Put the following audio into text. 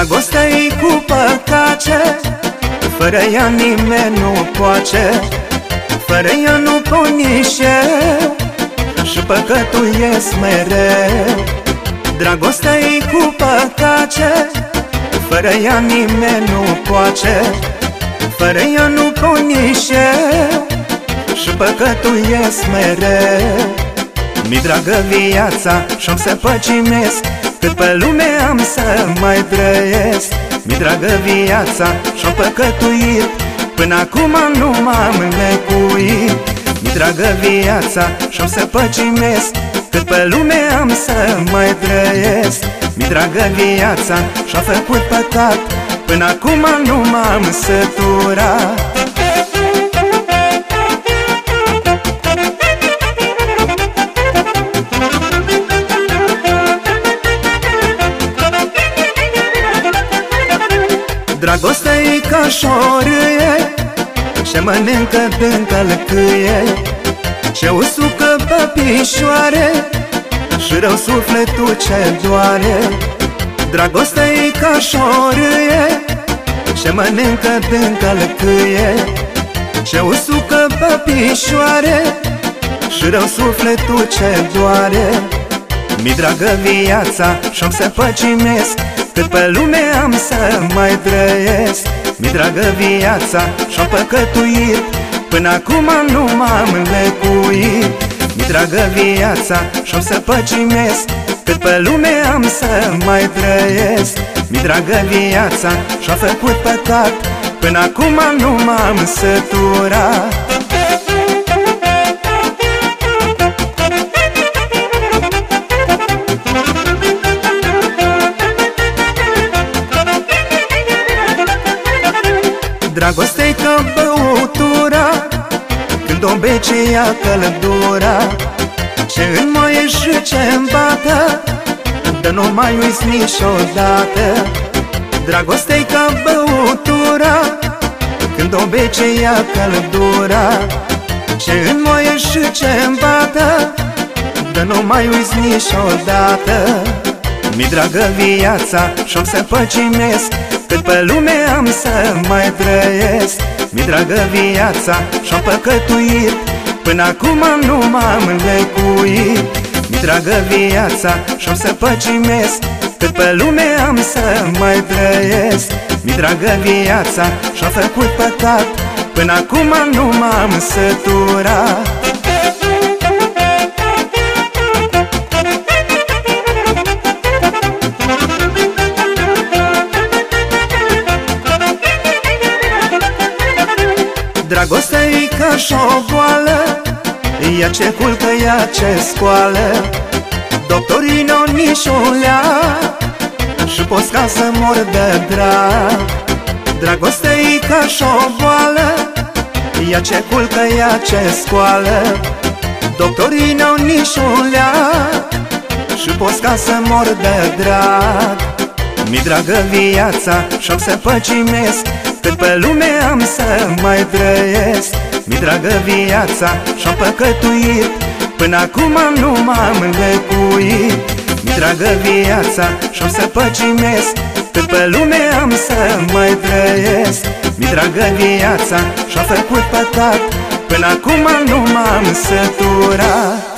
Dragostea e cu păcace Fără ea nimeni nu poate Fără ea nu pot nici eu Și păcătuiesc mereu Dragostea e cu păcace Fără ea nimeni nu poate Fără ea nu pot nici eu Și păcătuiesc mereu Mi dragă viața și-am să păcimesc cât pe lume am să mai trăiesc? Mi dragă viața și-o păcătuit. Până acum nu m-am lecuit Mi dragă viața și-o să păcimesc. Cât pe lume am să mai trăiesc? Mi dragă viața și-a făcut păcat. Până acum nu m-am săturat Dragostea e ca șorâie Ce mănâncă din călcâie Ce usucă pe pișoare Și rău sufletul ce doare. Dragostea e ca șorâie Ce mănâncă din călcâie Ce usucă pe pișoare Și rău sufletul ce doare. Mi dragă viața și-am să păcimesc cât pe lume am să mai trăiesc? Mi dragă viața și-o păcătuit. Până acum nu m-am lecuit Mi dragă viața și-o să păcimesc. Cât pe lume am să mai trăiesc? Mi dragă viața și-a făcut păcat. Până acum nu m-am săturat Dragoste-i ca băutura Când o bece ia căldura Ce înmoie și ce îmbată Dar nu mai uiți niciodată. Dragoste-i ca băutura Când o bece ia căldura Ce înmoie și ce îmbată Dar nu mai uiți niciodată. Mi dragă viața și-o să păcimesc cât pe lume am să mai trăiesc Mi dragă viața și-o păcătuit. Până acum nu m-am lecuit Mi dragă viața și-o să păcimesc. Cât pe lume am să mai trăiesc Mi dragă viața și-a făcut păcat. Până acum nu m-am săturat Dragostea e ca și o boală. Ea ce culcă, ea ce scoală. Doctorii n-au nișulea Și poți ca să mor de drag. Dragostea e ca și o boală. Ea ce culcă, ea ce scoală. Doctorii n-au nișulea Și poți ca să mor de drag. Mi dragă viața și-o să păcimesc cât pe lume am să mai trăiesc. Mi dragă viața și-am păcătuit Până acum nu m-am lecuit Mi dragă viața și-o să păcimesc Cât pe lume am să mai trăiesc. Mi dragă viața și-a făcut păcat Până acum nu m-am săturat